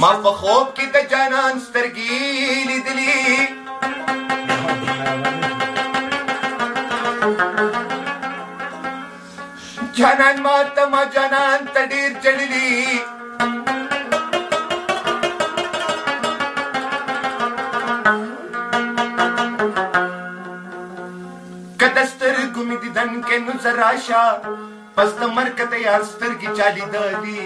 مال په خوب کې د جانان سترګې لیدلې جانان ما ته ما جانان ته ډېر چړلي که د سترګو پس د مرګ ته یار سترګې چالي دلی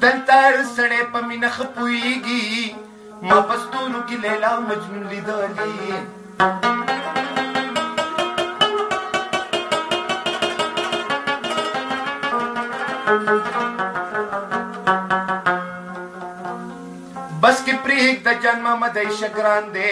دلته سړی په مینه ښه پوهېږي ما پستونو کې لیلا مجنون لیدلی بس کې پریک د جنم مدای شکران دی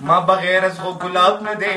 ما بغیر از غو ګلاب نه دی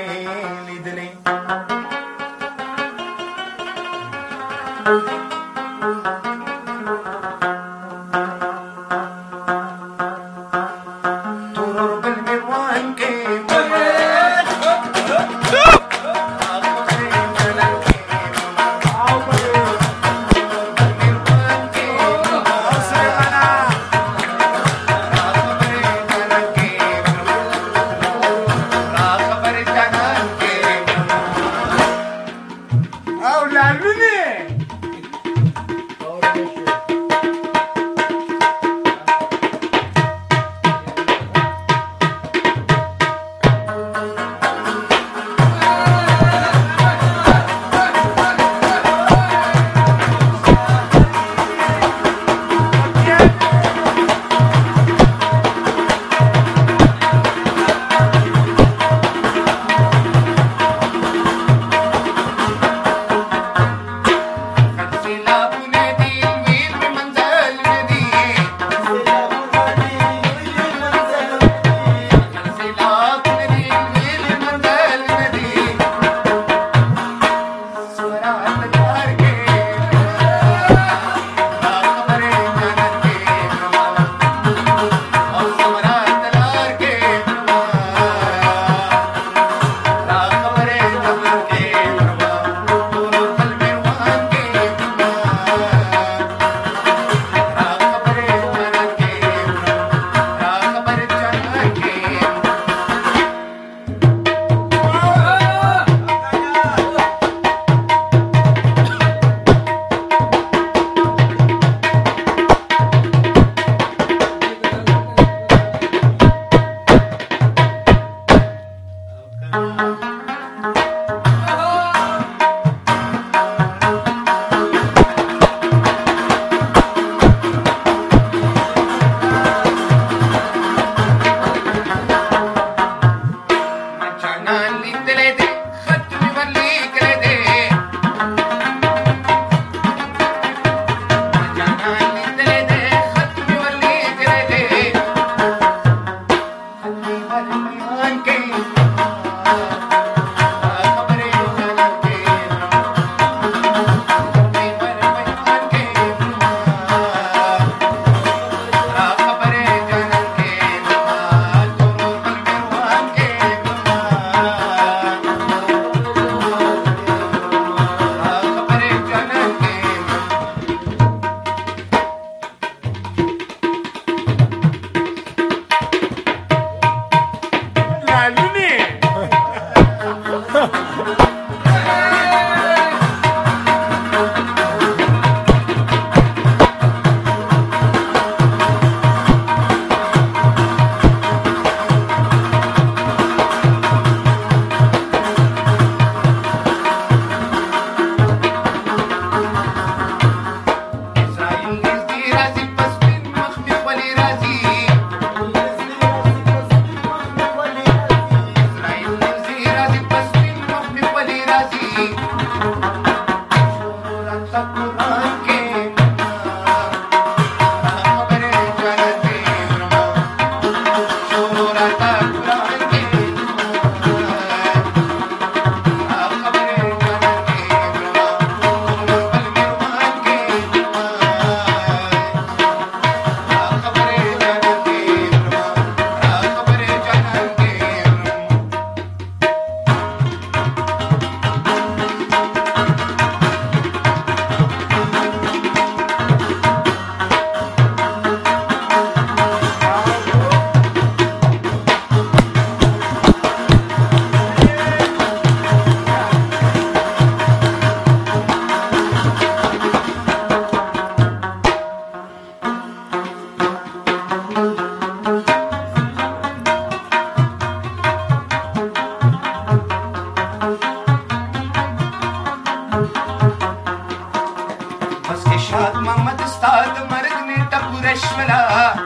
Thank you. 是吗？